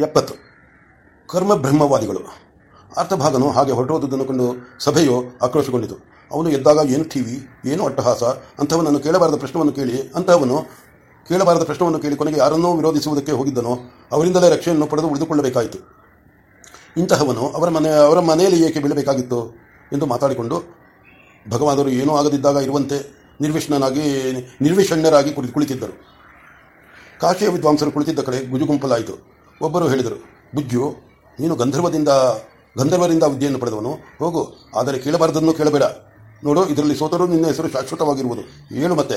ಎಪ್ಪತ್ತು. ಕರ್ಮ ಬ್ರಹ್ಮವಾದಿಗಳು. ಅರ್ಥಭಾಗನು ಹಾಗೆ ಹೊರಟೋದುದನ್ನು ಕಂಡು ಸಭೆಯು ಆಕ್ರೋಶಗೊಂಡಿತು. ಅವನು ಎದ್ದಾಗ ಏನು ಟಿವಿ ಏನು ಅಟ್ಟಹಾಸ, ಅಂಥವನನ್ನು ಕೇಳಬಾರದ ಪ್ರಶ್ನವನ್ನು ಕೇಳಿ ಅಂತಹವನು ಕೇಳಬಾರದ ಪ್ರಶ್ನವನ್ನು ಕೇಳಿ ಕೊನೆಗೆ ಯಾರನ್ನೋ ವಿರೋಧಿಸುವುದಕ್ಕೆ ಹೋಗಿದ್ದನೋ, ಅವರಿಂದಲೇ ರಕ್ಷೆಯನ್ನು ಪಡೆದು ಉಳಿದುಕೊಳ್ಳಬೇಕಾಯಿತು. ಇಂತಹವನು ಅವರ ಮನೆ, ಅವರ ಮನೆಯಲ್ಲಿ ಏಕೆ ಬೀಳಬೇಕಾಗಿತ್ತು ಎಂದು ಮಾತಾಡಿಕೊಂಡು, ಭಗವಾನರು ಏನೂ ಆಗದಿದ್ದಾಗ ಇರುವಂತೆ ನಿರ್ವಿಷ್ಣನಾಗಿ, ನಿರ್ವಿಷಣ್ಯರಾಗಿ ಕುಳಿತು ಕುಳಿತಿದ್ದರು. ಕಾಶಿಯ ವಿದ್ವಾಂಸರು ಕುಳಿತಿದ್ದ ಕಡೆ ಗುಜುಗುಂಪಲಾಯಿತು. ಒಬ್ಬರು ಹೇಳಿದರು, ಬುಜ್ಜು, ನೀನು ಗಂಧರ್ವದಿಂದ, ಗಂಧರ್ವರಿಂದ ವಿದ್ಯೆಯನ್ನು ಪಡೆದವನು. ಹೋಗು, ಆದರೆ ಕೇಳಬಾರದನ್ನು ಕೇಳಬೇಡ. ನೋಡು, ಇದರಲ್ಲಿ ಸೋತರು ನಿನ್ನ ಹೆಸರು ಶಾಶ್ವತವಾಗಿರುವುದು. ಏನು ಮತ್ತೆ?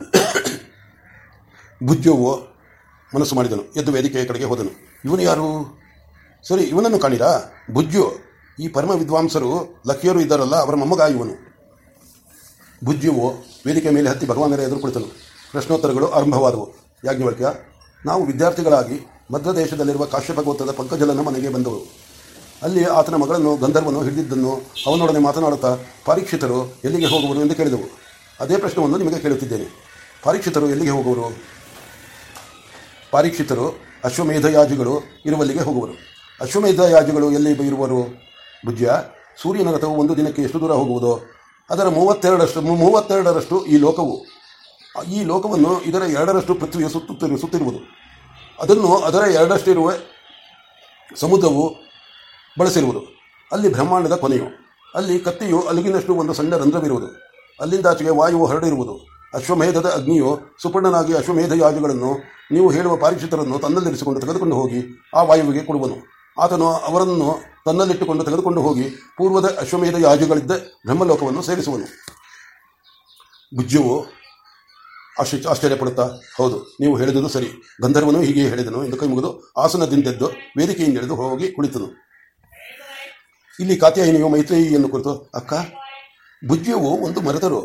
ಬುಜ್ಜುವು ಮನಸ್ಸು ಮಾಡಿದನು. ಎದ್ದು ವೇದಿಕೆಯ ಕಡೆಗೆ ಹೋದನು. ಇವನು ಯಾರು? ಸರಿ, ಇವನನ್ನು ಕಾಣಿರಾ? ಬುಜ್ಜು, ಈ ಪರಮ ವಿದ್ವಾಂಸರು ಲಕ್ಕಿಯರು ಇದ್ದಾರಲ್ಲ, ಅವರ ಮೊಮ್ಮಗ ಇವನು. ಬುಜ್ಜುವು ವೇದಿಕೆ ಮೇಲೆ ಹತ್ತಿ ಭಗವಾನರ ಎದುರು ಕುಳಿತನು ಪ್ರಶ್ನೋತ್ತರಗಳು ಆರಂಭವಾದವು. ಯಾಜ್ಞವಲ್ಕ್ಯ, ನಾವು ವಿದ್ಯಾರ್ಥಿಗಳಾಗಿ ಮಧ್ಯದೇಶದಲ್ಲಿರುವ ಕಾಶ್ಯಪ ಗೋತ್ರದ ಪಂಕಜಲನ ಮನೆಗೆ ಬಂದವು. ಅಲ್ಲಿ ಆತನ ಮಗಳನ್ನು, ಗಂಧರ್ವನು ಹಿಡಿದಿದ್ದನ್ನು ಅವನೊಡನೆ ಮಾತನಾಡುತ್ತಾ, ಪರೀಕ್ಷಿತರು ಎಲ್ಲಿಗೆ ಹೋಗುವರು ಎಂದು ಕೇಳಿದವು. ಅದೇ ಪ್ರಶ್ನವನ್ನು ನಿಮಗೆ ಕೇಳುತ್ತಿದ್ದೇನೆ. ಪರೀಕ್ಷಿತರು ಎಲ್ಲಿಗೆ ಹೋಗುವರು? ಪರೀಕ್ಷಿತರು ಅಶ್ವಮೇಧಯಾಜಿಗಳು ಇರುವಲ್ಲಿಗೆ ಹೋಗುವರು. ಅಶ್ವಮೇಧಯಾಜಿಗಳು ಎಲ್ಲಿ ಇರುವರು? ಭುಜ್ಯ, ಸೂರ್ಯನ ರಥವು ಒಂದು ದಿನಕ್ಕೆ ಎಷ್ಟು ದೂರ ಹೋಗುವುದೋ, ಅದರ ಮೂವತ್ತೆರಡರಷ್ಟು ಮೂವತ್ತೆರಡರಷ್ಟು ಈ ಲೋಕವು. ಈ ಲೋಕವನ್ನು ಇದರ ಎರಡರಷ್ಟು ಪೃಥ್ವಿಯು ಸುತ್ತಿರುವುದು. ಅದನ್ನು ಅದರ ಎರಡಷ್ಟಿರುವ ಸಮುದ್ರವು ಬಳಸಿರುವುದು. ಅಲ್ಲಿ ಬ್ರಹ್ಮಾಂಡದ ಕೊನೆಯು, ಅಲ್ಲಿ ಕತ್ತಿಯು, ಅಲ್ಲಿಗಿನಷ್ಟು ಒಂದು ಸಣ್ಣ ರಂಧ್ರವಿರುವುದು. ಅಲ್ಲಿಂದಾಚೆಗೆ ವಾಯುವು ಹರಡಿರುವುದು. ಅಶ್ವಮೇಧದ ಅಗ್ನಿಯು ಸುಪರ್ಣನಾಗಿ ಅಶ್ವಮೇಧ ಯಾಜಗಳನ್ನು ನೀವು ಹೇಳುವ ಪಾರೀಕ್ಷಿತರನ್ನು ತನ್ನಲ್ಲಿರಿಸಿಕೊಂಡು ತೆಗೆದುಕೊಂಡು ಹೋಗಿ ಆ ವಾಯುವಿಗೆ ಕೊಡುವನು. ಆತನು ಅವರನ್ನು ತನ್ನಲ್ಲಿಟ್ಟುಕೊಂಡು ತೆಗೆದುಕೊಂಡು ಹೋಗಿ ಪೂರ್ವದ ಅಶ್ವಮೇಧ ಯಾಜಗಳಿದ್ದ ಬ್ರಹ್ಮಲೋಕವನ್ನು ಸೇರಿಸುವನು. ಬುಜ್ಜುವು ಆಶ್ಚರ್ಯ ಆಶ್ಚರ್ಯಪಡುತ್ತಾ ಹೌದು, ನೀವು ಹೇಳಿದುದು ಸರಿ. ಗಂಧರ್ವನು ಹೀಗೆ ಹೇಳಿದನು ಎಂದು ಕೈ ಮುಗಿದು ಆಸನದಿಂದೆದ್ದು ವೇದಿಕೆಯಿಂದಿಳಿದು ಹೋಗಿ ಕುಳಿತನು. ಇಲ್ಲಿ ಕಾತ್ಯಾಯಿನಿಯು ಮೈತ್ರಿಯನ್ನು ಕುರಿತು, ಅಕ್ಕ, ಭುಜ್ಯವು ಒಂದು ಮರೆತರು.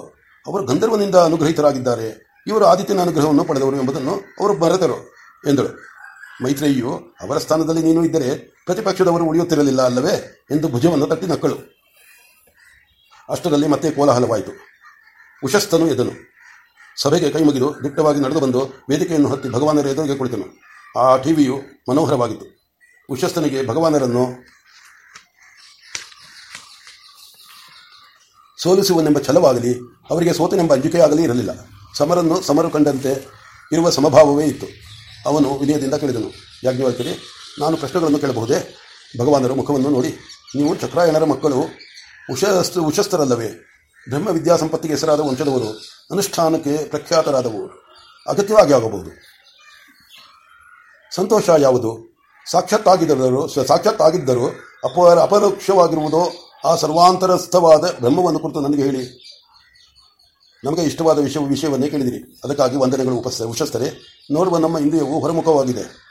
ಅವರು ಗಂಧರ್ವನಿಂದ ಅನುಗ್ರಹಿತರಾಗಿದ್ದಾರೆ. ಇವರು ಆದಿತ್ಯನ ಅನುಗ್ರಹವನ್ನು ಪಡೆದವರು ಎಂಬುದನ್ನು ಅವರು ಮರೆತರು ಎಂದಳು. ಮೈತ್ರೇಯಿಯು, ಅವರ ಸ್ಥಾನದಲ್ಲಿ ನೀನು ಇದ್ದರೆ ಪ್ರತಿಪಕ್ಷದವರು ಉಳಿಯುತ್ತಿರಲಿಲ್ಲ ಅಲ್ಲವೇ ಎಂದು ಭುಜವನ್ನು ತಟ್ಟಿ ನಕ್ಕಳು. ಅಷ್ಟರಲ್ಲಿ ಮತ್ತೆ ಕೋಲಾಹಲವಾಯಿತು. ಉಶಸ್ತನು ಎದನು ಸಭೆಗೆ ಕೈ ಮುಗಿದು ದಿಟ್ಟವಾಗಿ ನಡೆದು ಬಂದು ವೇದಿಕೆಯನ್ನು ಹತ್ತಿ ಭಗವಾನರ ಎದುರಿಗೆ ಕುಳಿತನು. ಆ ಟಿವಿಯು ಮನೋಹರವಾಗಿತ್ತು. ಉಶಸ್ತನಿಗೆ ಭಗವಾನರನ್ನು ಸೋಲಿಸುವನೆಂಬ ಛಲವಾಗಲಿ, ಅವರಿಗೆ ಸೋತನೆಂಬ ಅಂಜಿಕೆಯಾಗಲಿ ಇರಲಿಲ್ಲ. ಸಮರನ್ನು ಸಮರು ಕಂಡಂತೆ ಇರುವ ಸಮಭಾವವೇ ಇತ್ತು. ಅವನು ವಿನಯದಿಂದ ಕೇಳಿದನು ಯಾಜ್ಞವಲ್ಕರಿ ನಾನು ಪ್ರಶ್ನೆಗಳನ್ನು ಕೇಳಬಹುದೇ? ಭಗವಾನರ ಮುಖವನ್ನು ನೋಡಿ. ನೀವು ಚಕ್ರಾಯಣರ ಮಕ್ಕಳು ಉಶಸ್ತ ಉಶಸ್ತರಲ್ಲವೇ ಬ್ರಹ್ಮ ವಿದ್ಯಾಸಂಪತ್ತಿಗೆ ಹೆಸರಾದ ವಂಶದವರು ಅನುಷ್ಠಾನಕ್ಕೆ ಪ್ರಖ್ಯಾತರಾದವರು ಅಗತ್ಯವಾಗಿ ಆಗಬಹುದು. ಸಂತೋಷ ಯಾವುದು? ಸಾಕ್ಷಾತ್ತಾಗಿದ್ದರು ಸಾಕ್ಷಾತ್ತಾಗಿದ್ದರು ಅಪ ಅಪರೋಕ್ಷವಾಗಿರುವುದೋ ಆ ಸರ್ವಾಂತರಸ್ಥವಾದ ಬ್ರಹ್ಮವನ್ನು ಕುರಿತು ನನಗೆ ಹೇಳಿ. ನಮಗೆ ಇಷ್ಟವಾದ ವಿಷಯ, ವಿಷಯವನ್ನೇ ಕೇಳಿದಿರಿ. ಅದಕ್ಕಾಗಿ ವಂದನೆಗಳು ಉಪಸ್ಥ ಉಶಸ್ತರೆ. ನೋಡುವ ನಮ್ಮ ಇಂದ್ರಿಯವು ಹೊರಮುಖವಾಗಿದೆ.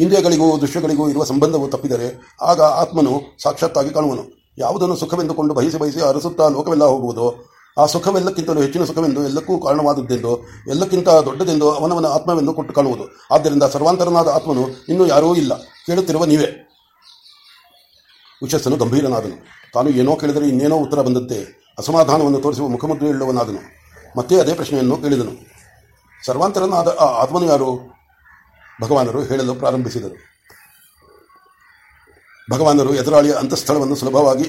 ಇಂದ್ರಿಯಗಳಿಗೂ ದೃಶ್ಯಗಳಿಗೂ ಇರುವ ಸಂಬಂಧವು ತಪ್ಪಿದರೆ ಆಗ ಆತ್ಮನು ಸಾಕ್ಷಾತ್ತಾಗಿ ಕಾಣುವನು. ಯಾವುದನ್ನು ಸುಖವೆಂದುಕೊಂಡು ಬಯಸಿ ಬಯಸಿ ಅರಸುತ್ತಾ ಲೋಕವೆಲ್ಲ ಹೋಗುವುದು, ಆ ಸುಖವೆಲ್ಲಕ್ಕಿಂತಲೂ ಹೆಚ್ಚಿನ ಸುಖವೆಂದು ಎಲ್ಲಕ್ಕೂ ಕಾರಣವಾದದ್ದೆಂದು, ಎಲ್ಲಕ್ಕಿಂತ ದೊಡ್ಡದೆಂದು ಅವನವನ ಆತ್ಮವೆಂದು ಕೊಟ್ಟು ಕಾಣುವುದು. ಆದ್ದರಿಂದ ಸರ್ವಾಂತರನಾದ ಆತ್ಮನು ಇನ್ನೂ ಯಾರೂ ಇಲ್ಲ. ಕೇಳುತ್ತಿರುವ ನೀವೇ. ವಿಶಸ್ಸನು ಗಂಭೀರನಾದನು. ತಾನು ಏನೋ ಕೇಳಿದರೆ ಇನ್ನೇನೋ ಉತ್ತರ ಬಂದಂತೆ ಅಸಮಾಧಾನವನ್ನು ತೋರಿಸುವ ಮುಖಮುದ್ರೆಯುಳ್ಳವನಾದನು ಮತ್ತೆ ಅದೇ ಪ್ರಶ್ನೆಯನ್ನು ಕೇಳಿದನು. ಸರ್ವಾಂತರನಾದ ಆ ಆತ್ಮನು ಯಾರು? ಭಗವಾನರು ಹೇಳಲು ಪ್ರಾರಂಭಿಸಿದರು. ಭಗವಾನರು ಎದುರಾಳಿಯ ಅಂತಸ್ಥಳವನ್ನು ಸುಲಭವಾಗಿ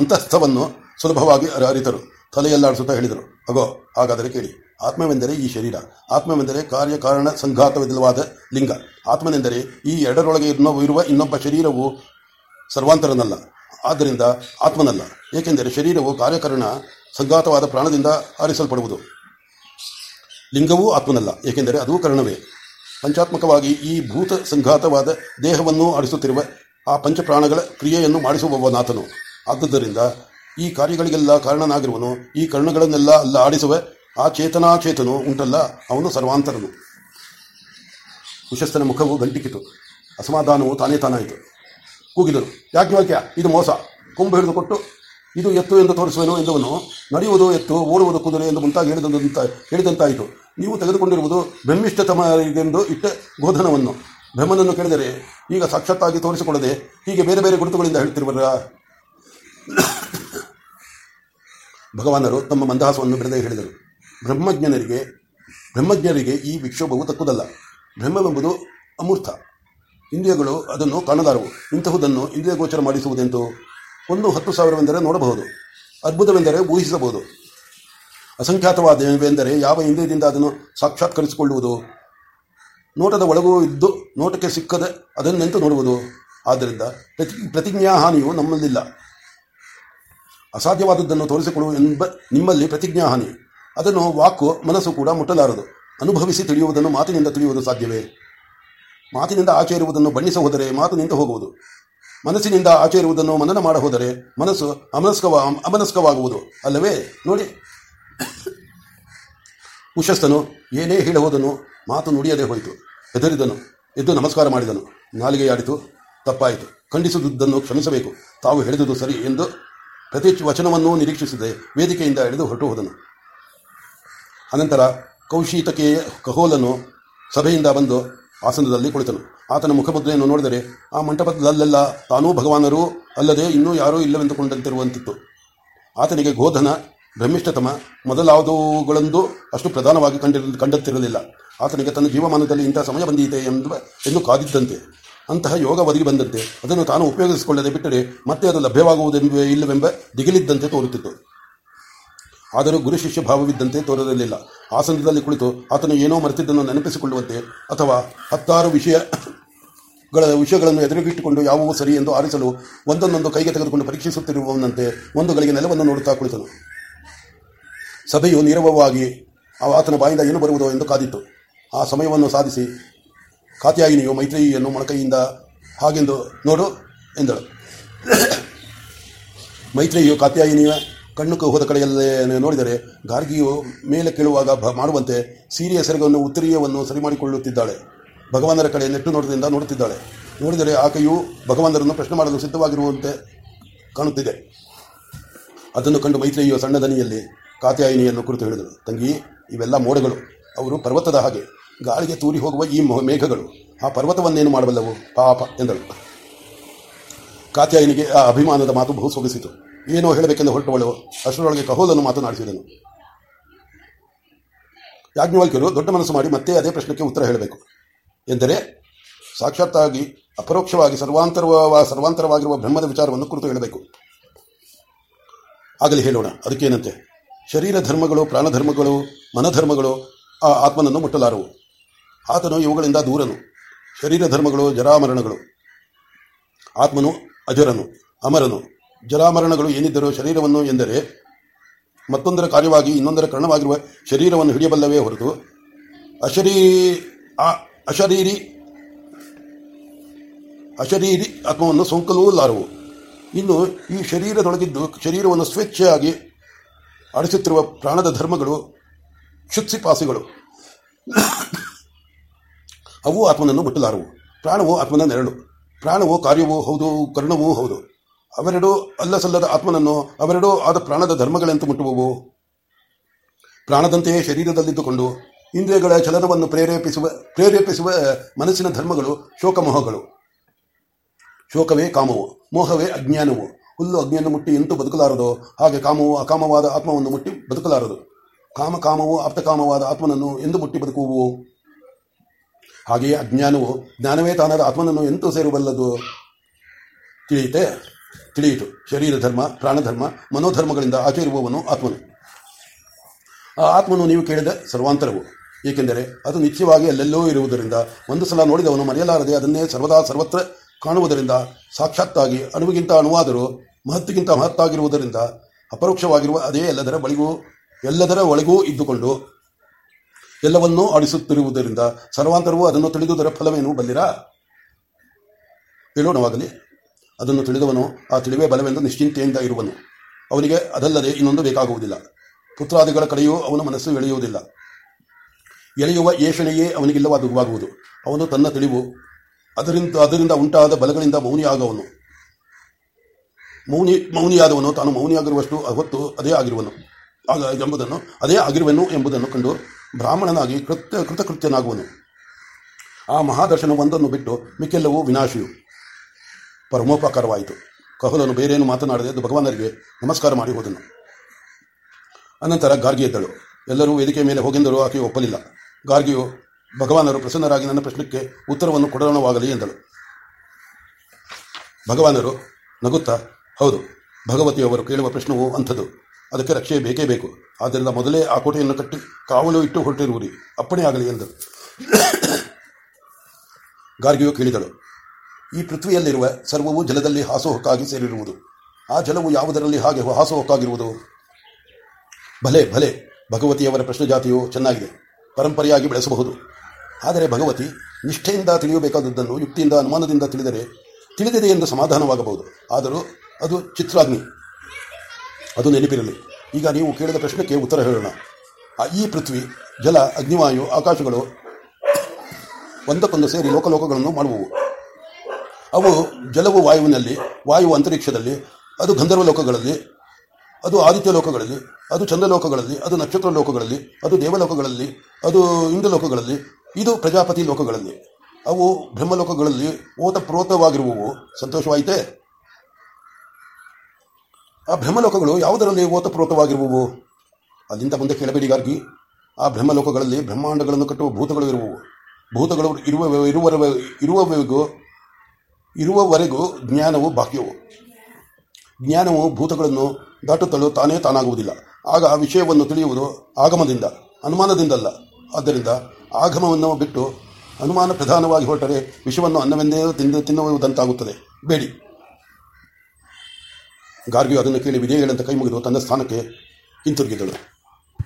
ಅಂತಸ್ಥವನ್ನು ಸುಲಭವಾಗಿ ಅರಿತರು ತಲೆಯಲ್ಲಾಡಿಸುತ್ತಾ ಹೇಳಿದರು. ಅಗೋ, ಹಾಗಾದರೆ ಕೇಳಿ, ಆತ್ಮವೆಂದರೆ ಈ ಶರೀರ, ಆತ್ಮವೆಂದರೆ ಕಾರ್ಯಕಾರಣ ಸಂಘಾತವಿಲ್ಲವಾದ ಲಿಂಗ, ಆತ್ಮನೆಂದರೆ ಈ ಎರಡರೊಳಗೆ ಇರುವ ಇನ್ನೊಬ್ಬ ಶರೀರವು ಸರ್ವಾಂತರನಲ್ಲ, ಆದ್ದರಿಂದ ಆತ್ಮನಲ್ಲ, ಏಕೆಂದರೆ ಶರೀರವು ಕಾರ್ಯಕರಣ ಸಂಘಾತವಾದ ಪ್ರಾಣದಿಂದ ಆರಿಸಲ್ಪಡುವುದು. ಲಿಂಗವೂ ಆತ್ಮನಲ್ಲ, ಏಕೆಂದರೆ ಅದೂ ಕರ್ಣವೇ. ಪಂಚಾತ್ಮಕವಾಗಿ ಈ ಭೂತ ಸಂಘಾತವಾದ ದೇಹವನ್ನು ಆಡಿಸುತ್ತಿರುವ ಆ ಪಂಚಪ್ರಾಣಗಳ ಕ್ರಿಯೆಯನ್ನು ಮಾಡಿಸುವವನಾತನು. ಆದುದರಿಂದ ಈ ಕಾರ್ಯಗಳಿಗೆಲ್ಲ ಕಾರಣನಾಗಿರುವನು, ಈ ಕರ್ಣಗಳನ್ನೆಲ್ಲ ಅಲ್ಲ ಆಡಿಸುವ. ಆ ಚೇತನಾಚೇತನು ಉಂಟಲ್ಲ, ಅವನು ಸರ್ವಾಂತರನು. ವಿಶಸ್ತನ ಮುಖವು ಗಂಟಿಕಿತು. ಅಸಮಾಧಾನವು ತಾನೇ ತಾನಾಯಿತು. ಕೂಗಿದರು ಯಾಜ್ಞವಾಕ್ಯ ಇದು ಮೋಸ. ಕೊಂಬು ಹಿಡಿದು ಕೊಟ್ಟು, ಇದು ಎತ್ತು ಎಂದು ತೋರಿಸುವೆನು ಎಂದವನು, ನಡೆಯುವುದು ಎತ್ತು, ಓಡುವುದು ಕುದುರೆ ಎಂದು ಮುಂತಾಗಿ ಹೇಳಿದಂತ ಹೇಳಿದಂತಾಯಿತು. ನೀವು ತೆಗೆದುಕೊಂಡಿರುವುದು ಬ್ರಹ್ಮಿಷ್ಠತಮರಿಗೆಂದು ಇಟ್ಟ ಗೋಧನವನ್ನು. ಬ್ರಹ್ಮನನ್ನು ಕೇಳಿದರೆ ಈಗ ಸಾಕ್ಷಾತ್ತಾಗಿ ತೋರಿಸಿಕೊಳ್ಳದೆ ಹೀಗೆ ಬೇರೆ ಬೇರೆ ಗುರುತುಗಳಿಂದ ಹೇಳ್ತಿರುವರ? ಭಗವಾನರು ತಮ್ಮ ಮಂದಹಾಸವನ್ನು ಬಿಡದೆ ಹೇಳಿದರು. ಬ್ರಹ್ಮಜ್ಞನರಿಗೆ, ಬ್ರಹ್ಮಜ್ಞರಿಗೆ ಈ ವಿಕ್ಷೋಭವು ತಕ್ಕುದಲ್ಲ. ಬ್ರಹ್ಮವೆಂಬುದು ಅಮೂರ್ತ. ಇಂದ್ರಿಯಗಳು ಅದನ್ನು ಕಾಣಲಾರವು. ಇಂತಹುದನ್ನು ಇಂದ್ರಿಯ ಗೋಚರ ಮಾಡಿಸುವುದೆಂತು? ಒಂದು ಹತ್ತು ಸಾವಿರವೆಂದರೆ ನೋಡಬಹುದು. ಅದ್ಭುತವೆಂದರೆ ಊಹಿಸಬಹುದು. ಅಸಂಖ್ಯಾತವಾದವೆಂದರೆ ಯಾವ ಇಂದ್ರಿಯದಿಂದ ಅದನ್ನು ಸಾಕ್ಷಾತ್ಕರಿಸಿಕೊಳ್ಳುವುದು? ನೋಟದ ಒಳಗೂ ಇದ್ದು ನೋಟಕ್ಕೆ ಸಿಕ್ಕದೆ ಅದನ್ನೆಂತು ನೋಡುವುದು. ಆದ್ದರಿಂದ ಪ್ರತಿ ಪ್ರತಿಜ್ಞಾಹಾನಿಯು ನಮ್ಮಲ್ಲಿಲ್ಲ. ಅಸಾಧ್ಯವಾದದ್ದನ್ನು ತೋರಿಸಿಕೊಳ್ಳುವ ಎಂಬ ನಿಮ್ಮಲ್ಲಿ ಪ್ರತಿಜ್ಞಾಹಾನಿ ಅದನ್ನು ವಾಕು ಮನಸ್ಸು ಕೂಡ ಮುಟ್ಟಲಾರದು. ಅನುಭವಿಸಿ ತಿಳಿಯುವುದನ್ನು ಮಾತಿನಿಂದ ತಿಳಿಯುವುದು ಸಾಧ್ಯವೇ? ಮಾತಿನಿಂದ ಆಚೆ ಇರುವುದನ್ನು ಬಣ್ಣಿಸ ಹೋದರೆ ಮಾತು ನಿಂತು ಹೋಗುವುದು. ಮನಸ್ಸಿನಿಂದ ಆಚೆ ಇರುವುದನ್ನು ಮನನ ಮಾಡ ಹೋದರೆ ಮನಸ್ಸು ಅಮನಸ್ಕವ, ಅಮನಸ್ಕವಾಗುವುದು. ಅಲ್ಲವೇ? ನೋಡಿ. ಕುಶಸ್ಥನು ಏನೇ ಹೇಳಹೋದನು ಮಾತು ನುಡಿಯದೆ ಹೋಯಿತು. ಹೆದರಿದನು. ಎದ್ದು ನಮಸ್ಕಾರ ಮಾಡಿದನು. ನಾಲಿಗೆಯಾಡಿತು. ತಪ್ಪಾಯಿತು. ಖಂಡಿಸಿದುದನ್ನು ಕ್ಷಮಿಸಬೇಕು. ತಾವು ಹೇಳಿದುದು ಸರಿ ಎಂದು ಪ್ರತಿ ವಚನವನ್ನೂ ನಿರೀಕ್ಷಿಸಿದೆ. ವೇದಿಕೆಯಿಂದ ಹಿಡಿದು ಹೊರಟು ಹೋದನು. ಅನಂತರ ಕೌಶೀತಕೆಯ ಕಹೋಲನು ಸಭೆಯಿಂದ ಬಂದು ಆಸನದಲ್ಲಿ ಕುಳಿತನು. ಆತನ ಮುಖಮುದ್ರೆಯನ್ನು ನೋಡಿದರೆ ಆ ಮಂಟಪದಲ್ಲೆಲ್ಲ ತಾನೂ ಭಗವಾನರೂ ಅಲ್ಲದೆ ಇನ್ನೂ ಯಾರೂ ಇಲ್ಲವೆಂದುಕೊಂಡಂತಿರುವಂತಿತ್ತು. ಆತನಿಗೆ ಗೋಧನ, ಬ್ರಹ್ಮಿಷ್ಠತಮ ಮೊದಲಾದವುಗಳಂದು ಅಷ್ಟು ಪ್ರಧಾನವಾಗಿ ಕಂಡಿರ ಕಂಡಂತಿರಲಿಲ್ಲ ಆತನಿಗೆ ತನ್ನ ಜೀವಮಾನದಲ್ಲಿ ಇಂಥ ಸಮಯ ಬಂದಿದೆ ಎಂದು ಎಂದು ಕಾದಿದ್ದಂತೆ. ಅಂತಹ ಯೋಗ ಒದಗಿ ಬಂದಂತೆ. ಅದನ್ನು ತಾನು ಉಪಯೋಗಿಸಿಕೊಳ್ಳದೆ ಬಿಟ್ಟರೆ ಮತ್ತೆ ಅದು ಲಭ್ಯವಾಗುವುದೆಂಬ ಇಲ್ಲವೆಂಬ ದಿಗಿಲಿದ್ದಂತೆ ತೋರುತ್ತಿತ್ತು. ಆದರೂ ಗುರು ಶಿಷ್ಯ ಭಾವವಿದ್ದಂತೆ ತೋರಲಿಲ್ಲ. ಆಸನದಲ್ಲಿ ಕುಳಿತು ಆತನು ಏನೋ ಮರೆತಿದ್ದನ್ನು ನೆನಪಿಸಿಕೊಳ್ಳುವಂತೆ ಅಥವಾ ಹತ್ತಾರು ವಿಷಯಗಳ ವಿಷಯಗಳನ್ನು ಎದುರುಗಿಟ್ಟುಕೊಂಡು ಯಾವುವು ಸರಿ ಎಂದು ಆರಿಸಲು ಒಂದೊಂದೊಂದು ಕೈಗೆ ತೆಗೆದುಕೊಂಡು ಪರೀಕ್ಷಿಸುತ್ತಿರುವವನಂತೆ ಒಂದು ಗಳಿಗೆ ನೆಲವನ್ನು ನೋಡುತ್ತಾ ಕುಳಿತನು. ಸಭೆಯು ನೀರವವಾಗಿ ಆತನ ಬಾಯಿಂದ ಏನು ಬರುವುದೋ ಎಂದು ಕಾದಿತ್ತು. ಆ ಸಮಯವನ್ನು ಸಾಧಿಸಿ, ಕಾತ್ಯಾಯಿನಿಯು ಮೈತ್ರಿಯನ್ನು ಮೊಣಕೈಯಿಂದ ಹಾಗೆಂದು ನೋಡು ಎಂದಳು. ಮೈತ್ರೇಯಿಯು ಕಾತ್ಯಾಯಿನಿಯ ಕಣ್ಣು ಹೋದ ಕಡೆಯಲ್ಲೇ ನೋಡಿದರೆ, ಗಾರ್ಗಿಯು ಮೇಲೆ ಕೇಳುವಾಗ ಮಾಡುವಂತೆ ಸೀರೆಯ ಸೆರಗನ್ನು ಉತ್ತರೀಯವನ್ನು ಸರಿ ಮಾಡಿಕೊಳ್ಳುತ್ತಿದ್ದಾಳೆ ಭಗವಂತರ ಕಡೆ ನೆಟ್ಟು ನೋಟದಿಂದ ನೋಡುತ್ತಿದ್ದಾಳೆ. ನೋಡಿದರೆ ಆಕೆಯು ಭಗವಂತರನ್ನು ಪ್ರಶ್ನೆ ಮಾಡಲು ಸಿದ್ಧವಾಗಿರುವಂತೆ ಕಾಣುತ್ತಿದೆ. ಅದನ್ನು ಕಂಡು ಮೈತ್ರಿಯು ಸಣ್ಣ ದನಿಯಲ್ಲಿ ಕಾತ್ಯಾಯಿನಿಯನ್ನು ಕುರಿತು ಹೇಳಿದರು ತಂಗಿ, ಇವೆಲ್ಲ ಮೋಡಗಳು. ಅವರು ಪರ್ವತದ ಹಾಗೆ. ಗಾಳಿಗೆ ತೂರಿ ಹೋಗುವ ಈ ಮೇಘಗಳು, ಆ ಪರ್ವತವನ್ನೇನು ಮಾಡಬಲ್ಲವು? ಪಾಪ ಎಂದಳು. ಕಾತ್ಯಾಯಿನಿಗೆ ಆ ಅಭಿಮಾನದ ಮಾತು ಬಹು ಸೊಗಸಿತು. ಏನೋ ಹೇಳಬೇಕೆಂದು ಹೊರಟವಳು, ಅಷ್ಟರೊಳಗೆ ಕಹೋಲನ್ನು ಮಾತನಾಡಿಸಿದನು ಯಾಜ್ಞವಲ್ಕ್ಯರು ದೊಡ್ಡ ಮನಸ್ಸು ಮಾಡಿ ಮತ್ತೆ ಅದೇ ಪ್ರಶ್ನೆಗೆ ಉತ್ತರ ಹೇಳಬೇಕು. ಎಂದರೆ, ಸಾಕ್ಷಾತ್ತಾಗಿ ಅಪರೋಕ್ಷವಾಗಿ ಸರ್ವಾಂತರವ, ಸರ್ವಾಂತರವಾಗಿರುವ ಬ್ರಹ್ಮದ ವಿಚಾರವನ್ನು ಕುರಿತು ಹೇಳಬೇಕು. ಆಗಲಿ ಹೇಳೋಣ, ಅದಕ್ಕೇನಂತೆ? ಶರೀರ ಧರ್ಮಗಳು ಪ್ರಾಣಧರ್ಮಗಳು, ಮನಧರ್ಮಗಳು, ಆ ಆತ್ಮನನ್ನು ಮುಟ್ಟಲಾರವು. ಆತನು ಇವುಗಳಿಂದ ದೂರನು. ಶರೀರ ಧರ್ಮಗಳು ಜರಾಮರಣಗಳು. ಆತ್ಮನು ಅಜರನು, ಅಮರನು. ಜರಾಮರಣಗಳು ಏನಿದ್ದರೂ ಶರೀರವನ್ನು ಎಂದರೆ ಮತ್ತೊಂದರ ಕಾರ್ಯವಾಗಿ ಇನ್ನೊಂದರ ಕಾರಣವಾಗಿರುವ ಶರೀರವನ್ನು ಹಿಡಿಯಬಲ್ಲವೇ ಹೊರತು ಅಶರೀ ಅಶರೀರಿ ಅಶರೀರಿ ಆತ್ಮವನ್ನು ಸೋಂಕಲೂ ಲಾರವು ಇನ್ನು ಈ ಶರೀರದೊಳಗಿದ್ದು ಶರೀರವನ್ನು ಸ್ವೇಚ್ಛೆಯಾಗಿ ಆಡಿಸುತ್ತಿರುವ ಪ್ರಾಣದ ಧರ್ಮಗಳು ಕ್ಷುತ್ಸಿಪಾಸಿಗಳು. ಅವು ಆತ್ಮನನ್ನು ಮುಟ್ಟಲಾರವು. ಪ್ರಾಣವೋ ಆತ್ಮನ ನೆರಳು. ಪ್ರಾಣವೋ ಕಾರ್ಯವೋ ಹೌದು, ಕರ್ಣವೂ ಹೌದು. ಅವೆರಡೂ ಅಲ್ಲಸಲ್ಲದ ಆತ್ಮನನ್ನು, ಅವೆರಡೂ ಆದ ಪ್ರಾಣದ ಧರ್ಮಗಳೆಂತು ಮುಟ್ಟುವವು. ಪ್ರಾಣದಂತೆಯೇ ಶರೀರದಲ್ಲಿದ್ದುಕೊಂಡು ಇಂದ್ರಿಯಗಳ ಚಲನವನ್ನು ಪ್ರೇರೇಪಿಸುವ ಪ್ರೇರೇಪಿಸುವ ಮನಸ್ಸಿನ ಧರ್ಮಗಳು ಶೋಕಮೋಹಗಳು. ಶೋಕವೇ ಕಾಮವು, ಮೋಹವೇ ಅಜ್ಞಾನವು. ಹುಲ್ಲು ಅಗ್ನಿಯನ್ನು ಮುಟ್ಟಿ ಎಂತೂ ಬದುಕಲಾರದು, ಹಾಗೆ ಕಾಮವು ಅಕಾಮವಾದ ಆತ್ಮವನ್ನು ಮುಟ್ಟಿ ಬದುಕಲಾರದು. ಕಾಮ ಕಾಮವು ಆಪ್ತಕಾಮವಾದ ಆತ್ಮನನ್ನು ಎಂದು ಮುಟ್ಟಿ ಬದುಕುವು ಹಾಗೆಯೇ ಅಜ್ಞಾನವು ಜ್ಞಾನವೇ ತಾನಾದ ಆತ್ಮನನ್ನು ಎಂತೂ ಸೇರಬಲ್ಲದು? ತಿಳಿಯುತ್ತೆ ತಿಳಿಯಿತು. ಶರೀರ ಧರ್ಮ, ಪ್ರಾಣಧರ್ಮ, ಮನೋಧರ್ಮಗಳಿಂದ ಆಚೆ ಇರುವವನು ಆತ್ಮನು. ಆ ಆತ್ಮನು ನೀವು ಕೇಳಿದ ಸರ್ವಾಂತರವು. ಏಕೆಂದರೆ ಅದು ನಿತ್ಯವಾಗಿ ಅಲ್ಲೆಲ್ಲೋ ಇರುವುದರಿಂದ ಒಂದು ಸಲ ನೋಡಿದವನು ಮರೆಯಲಾರದೆ ಅದನ್ನೇ ಸರ್ವದಾ ಸರ್ವತ್ರ ಕಾಣುವುದರಿಂದ ಸಾಕ್ಷಾತ್ತಾಗಿ ಅಣುವಿಗಿಂತ ಅಣುವಾದರೂ ಮಹತ್ತಿಗಿಂತ ಮಹತ್ತಾಗಿರುವುದರಿಂದ ಅಪರೋಕ್ಷವಾಗಿರುವ ಅದೇ ಎಲ್ಲದರ ಬಳಿಗೂ ಎಲ್ಲದರ ಒಳಗೂ ಇದ್ದುಕೊಂಡು ಎಲ್ಲವನ್ನೂ ಆಡಿಸುತ್ತಿರುವುದರಿಂದ ಸರ್ವಾಂತರವೂ ಅದನ್ನು ತಿಳಿದುದರ ಫಲವೇನು ಬಲ್ಲಿರಾ? ಹೇಳೋಣವಾಗಲಿ ಅದನ್ನು ತಿಳಿದವನು ಆ ತಿಳಿವೇ ಬಲವೆಂದು ನಿಶ್ಚಿಂತೆಯಿಂದ ಇರುವನು. ಅವನಿಗೆ ಅದಲ್ಲದೆ ಇನ್ನೊಂದು ಬೇಕಾಗುವುದಿಲ್ಲ. ಪುತ್ರಾದಿಗಳ ಕಡೆಯೂ ಅವನ ಮನಸ್ಸು ಎಳೆಯುವುದಿಲ್ಲ. ಎಳೆಯುವ ಏಷಣೆಯೇ ಅವನಿಗಿಲ್ಲವಾಗುವುದು ಅವನು ತನ್ನ ತಿಳಿವು ಅದರಿಂದ ಅದರಿಂದ ಉಂಟಾದ ಬಲಗಳಿಂದ ಮೌನಿಯಾಗವನು. ಮೌನಿ, ಮೌನಿಯಾದವನು ತಾನು ಮೌನಿಯಾಗಿರುವಷ್ಟು ಅವತ್ತು ಅದೇ ಆಗಿರುವನು. ಆಗ ಎಂಬುದನ್ನು, ಅದೇ ಆಗಿರುವೆನು ಎಂಬುದನ್ನು ಕಂಡು ಬ್ರಾಹ್ಮಣನಾಗಿ ಕೃತ್ಯ, ಕೃತಕೃತ್ಯನಾಗುವನು. ಆ ಮಹಾದರ್ಶನ ಒಂದನ್ನು ಬಿಟ್ಟು ಮಿಕ್ಕೆಲ್ಲವೂ ವಿನಾಶಿಯು. ಪರಮೋಪಕಾರವಾಯಿತು. ಕಹುಲನು ಬೇರೇನು ಮಾತನಾಡದೆ ಅದು ಭಗವಾನರಿಗೆ ನಮಸ್ಕಾರ ಮಾಡಿ ಹೋದನು. ಅನಂತರ ಗಾರ್ಗಿ ಎದ್ದಳು. ಎಲ್ಲರೂ ವೇದಿಕೆ ಮೇಲೆ ಹೋಗೆಂದರೂ ಆಕೆ ಒಪ್ಪಲಿಲ್ಲ. ಗಾರ್ಗಿಯು, ಭಗವಾನರು ಪ್ರಸನ್ನರಾಗಿ ನನ್ನ ಪ್ರಶ್ನೆಗೆ ಉತ್ತರವನ್ನು ಕೊಡೋಣವಾಗಲಿ ಎಂದಳು. ಭಗವಾನರು ನಗುತ್ತಾ, ಹೌದು, ಭಗವತಿಯವರು ಕೇಳುವ ಪ್ರಶ್ನವು ಅಂಥದ್ದು. ಅದಕ್ಕೆ ರಕ್ಷೆ ಬೇಕೇ ಬೇಕು. ಆದ್ದರಿಂದ ಮೊದಲೇ ಆ ಕೋಟೆಯನ್ನು ಕಟ್ಟಿ ಕಾವಲು ಇಟ್ಟು ಹೊರಟಿರುವುದು ಅಪ್ಪಣೆ ಆಗಲಿ ಎಂದು ಗಾರ್ಗಿಯು ಕೇಳಿದಳು, ಈ ಪೃಥ್ವಿಯಲ್ಲಿರುವ ಸರ್ವವು ಜಲದಲ್ಲಿ ಹಾಸೋಹಕ್ಕಾಗಿ ಸೇರಿರುವುದು. ಆ ಜಲವು ಯಾವುದರಲ್ಲಿ ಹಾಗೆ ಹಾಸೋಹಕ್ಕಾಗಿರುವುದು? ಭಲೆ ಭಲೆ, ಭಗವತಿಯವರ ಪ್ರಶ್ನೆ ಜಾತಿಯು ಚೆನ್ನಾಗಿದೆ. ಪರಂಪರೆಯಾಗಿ ಬೆಳೆಸಬಹುದು. ಆದರೆ ಭಗವತಿ ನಿಷ್ಠೆಯಿಂದ ತಿಳಿಯಬೇಕಾದದ್ದನ್ನು ಯುಕ್ತಿಯಿಂದ ಅನುಮಾನದಿಂದ ತಿಳಿದರೆ ತಿಳಿದಿದೆ ಎಂದು ಸಮಾಧಾನವಾಗಬಹುದು. ಆದರೂ ಅದು ಚಿತ್ರಾಗ್ನಿ. ಅದು ನೆನಪಿರಲಿ. ಈಗ ನೀವು ಕೇಳಿದ ಪ್ರಶ್ನೆಗೆ ಉತ್ತರ ಹೇಳೋಣ. ಈ ಪೃಥ್ವಿ, ಜಲ, ಅಗ್ನಿವಾಯು, ಆಕಾಶಗಳು ಒಂದಕ್ಕೊಂದು ಸೇರಿ ಲೋಕಲೋಕಗಳನ್ನು ಮಾಡುವವು. ಅವು ಜಲವು ವಾಯುವಿನಲ್ಲಿ, ವಾಯು ಅಂತರಿಕ್ಷದಲ್ಲಿ, ಅದು ಗಂಧರ್ವ ಲೋಕಗಳಲ್ಲಿ, ಅದು ಆದಿತ್ಯ ಲೋಕಗಳಲ್ಲಿ, ಅದು ಚಂದ್ರಲೋಕಗಳಲ್ಲಿ ಅದು ನಕ್ಷತ್ರ ಲೋಕಗಳಲ್ಲಿ, ಅದು ದೇವಲೋಕಗಳಲ್ಲಿ ಅದು ಇಂದ್ರಲೋಕಗಳಲ್ಲಿ ಇದು ಪ್ರಜಾಪತಿ ಲೋಕಗಳಲ್ಲಿ. ಅವು ಬ್ರಹ್ಮಲೋಕಗಳಲ್ಲಿ ಓತಪ್ರೋತವಾಗಿರುವವು. ಸಂತೋಷವಾಯಿತೇ? ಆ ಬ್ರಹ್ಮಲೋಕಗಳು ಯಾವುದರಲ್ಲಿ ಓತಪ್ರೋತವಾಗಿರುವವು? ಅಲ್ಲಿಂದ ಮುಂದೆ ಕೆಳಬೇಡಿಗಾಗಿ ಆ ಬ್ರಹ್ಮಲೋಕಗಳಲ್ಲಿ ಬ್ರಹ್ಮಾಂಡಗಳನ್ನು ಕಟ್ಟುವ ಭೂತಗಳು ಇರುವವು. ಭೂತಗಳು ಇರುವ ಇರುವ ಇರುವವರೆಗೂ ಇರುವವರೆಗೂ ಜ್ಞಾನವು ಬಾಕ್ಯವು. ಜ್ಞಾನವು ಭೂತಗಳನ್ನು ದಾಟುತ್ತಲು ತಾನೇ ತಾನಾಗುವುದಿಲ್ಲ. ಆಗ ಆ ವಿಷಯವನ್ನು ತಿಳಿಯುವುದು ಆಗಮದಿಂದ, ಅನುಮಾನದಿಂದಲ್ಲ. ಆದ್ದರಿಂದ ಆಗಮವನ್ನು ಬಿಟ್ಟು ಅನುಮಾನ ಪ್ರಧಾನವಾಗಿ ಹೊರಟರೆ ವಿಷವನ್ನು ಅನ್ನವೆಂದೇ ತಿಂದು ತಿನ್ನುವುದಂತಾಗುತ್ತದೆ. ಬೇಡಿ. ಗಾರ್ಗಿಯು ಅದನ್ನು ಕೇಳಿ ವಿಜಯಗಳಂತ ಕೈ ಮುಗಿದು ತನ್ನ ಸ್ಥಾನಕ್ಕೆ ಹಿಂತಿರುಗಿದಳು.